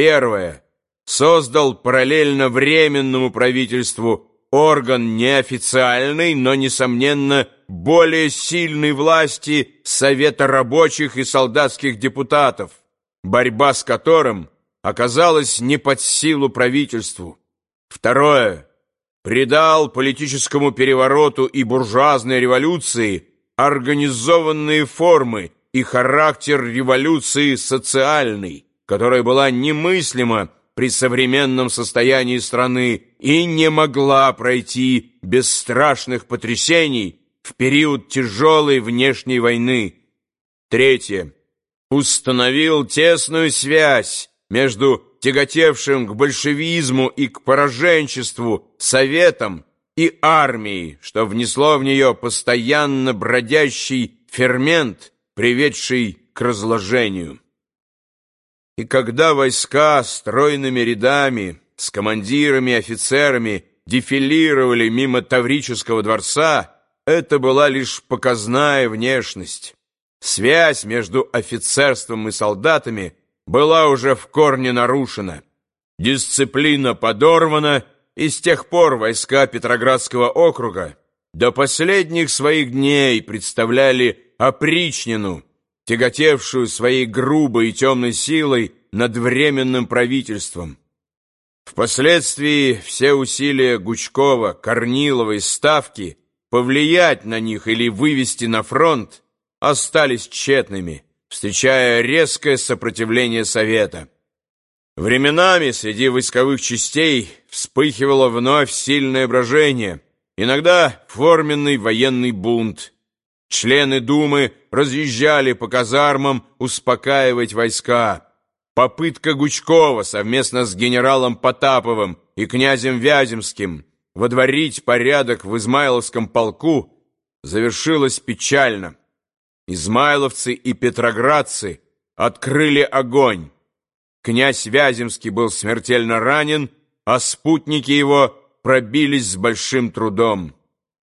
Первое. Создал параллельно Временному правительству орган неофициальной, но, несомненно, более сильной власти Совета рабочих и солдатских депутатов, борьба с которым оказалась не под силу правительству. Второе. Придал политическому перевороту и буржуазной революции организованные формы и характер революции социальной, которая была немыслима при современном состоянии страны и не могла пройти без страшных потрясений в период тяжелой внешней войны. Третье. Установил тесную связь между тяготевшим к большевизму и к пораженчеству Советом и армией, что внесло в нее постоянно бродящий фермент, приведший к разложению. И когда войска стройными рядами с командирами и офицерами дефилировали мимо Таврического дворца, это была лишь показная внешность. Связь между офицерством и солдатами была уже в корне нарушена. Дисциплина подорвана, и с тех пор войска Петроградского округа до последних своих дней представляли опричнину, тяготевшую своей грубой и темной силой над временным правительством. Впоследствии все усилия Гучкова, Корнилова и Ставки повлиять на них или вывести на фронт остались тщетными, встречая резкое сопротивление Совета. Временами среди войсковых частей вспыхивало вновь сильное брожение, иногда форменный военный бунт. Члены Думы разъезжали по казармам успокаивать войска. Попытка Гучкова совместно с генералом Потаповым и князем Вяземским водворить порядок в Измайловском полку завершилась печально. Измайловцы и петроградцы открыли огонь. Князь Вяземский был смертельно ранен, а спутники его пробились с большим трудом.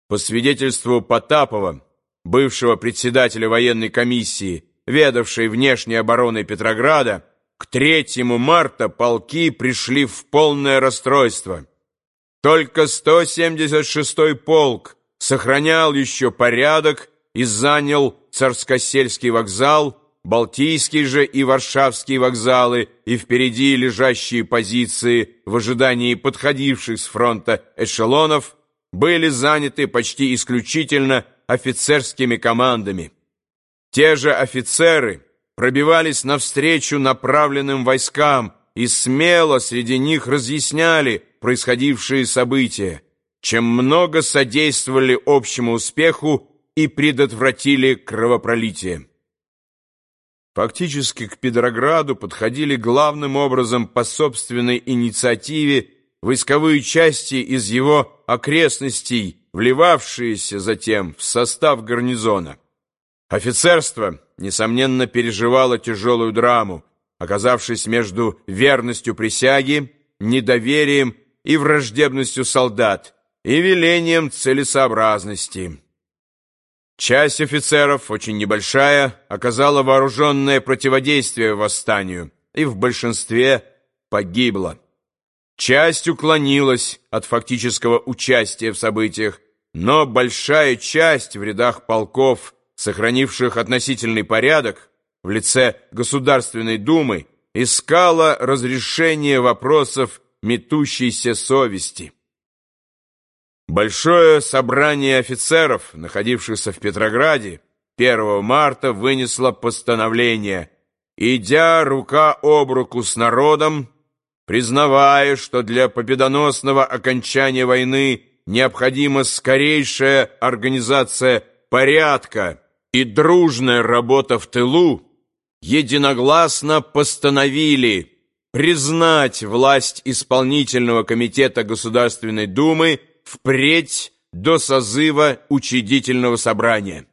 По свидетельству Потапова, бывшего председателя военной комиссии, ведавшей внешней обороной Петрограда, к 3 марта полки пришли в полное расстройство. Только 176-й полк сохранял еще порядок и занял Царскосельский вокзал, Балтийский же и Варшавские вокзалы и впереди лежащие позиции в ожидании подходивших с фронта эшелонов были заняты почти исключительно офицерскими командами. Те же офицеры пробивались навстречу направленным войскам и смело среди них разъясняли происходившие события, чем много содействовали общему успеху и предотвратили кровопролитие. Фактически к Петрограду подходили главным образом по собственной инициативе войсковые части из его окрестностей, вливавшиеся затем в состав гарнизона. Офицерство, несомненно, переживало тяжелую драму, оказавшись между верностью присяги, недоверием и враждебностью солдат и велением целесообразности. Часть офицеров, очень небольшая, оказала вооруженное противодействие восстанию и в большинстве погибла. Часть уклонилась от фактического участия в событиях, но большая часть в рядах полков, сохранивших относительный порядок, в лице Государственной Думы, искала разрешение вопросов метущейся совести. Большое собрание офицеров, находившихся в Петрограде, 1 марта вынесло постановление, идя рука об руку с народом, признавая, что для победоносного окончания войны необходима скорейшая организация порядка и дружная работа в тылу, единогласно постановили признать власть исполнительного комитета Государственной Думы впредь до созыва учредительного собрания.